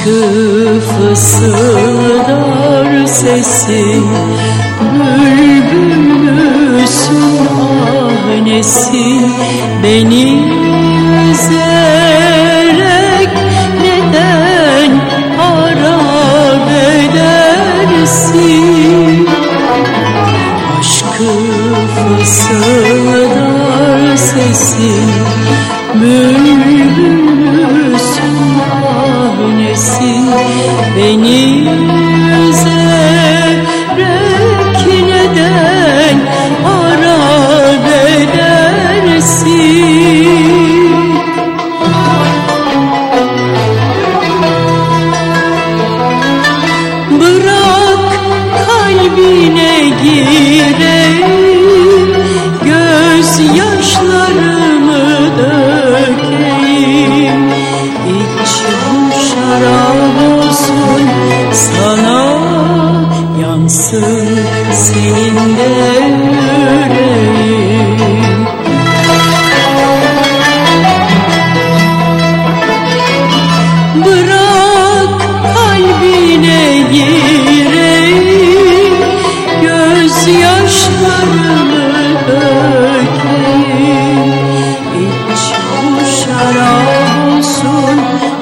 Şarkı fısıldar sesi Bülbülüsün ahnesi Beni üzerek neden harap edersin? Aşkı fısıldar sesi Bülbülüsün Tình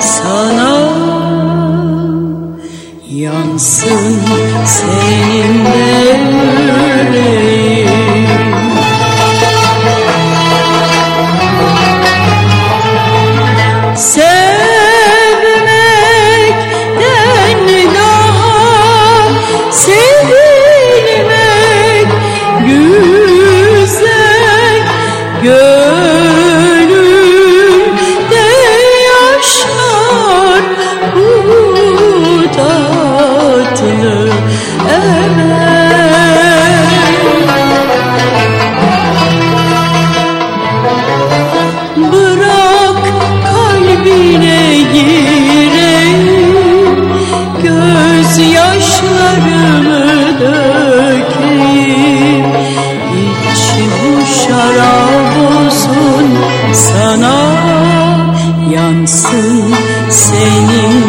sana Yansın senin de sensin senin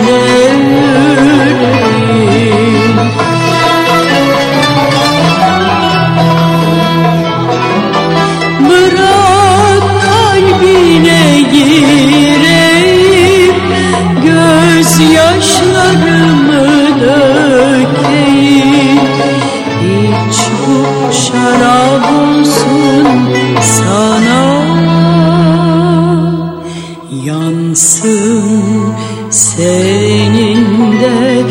Haklısın senin de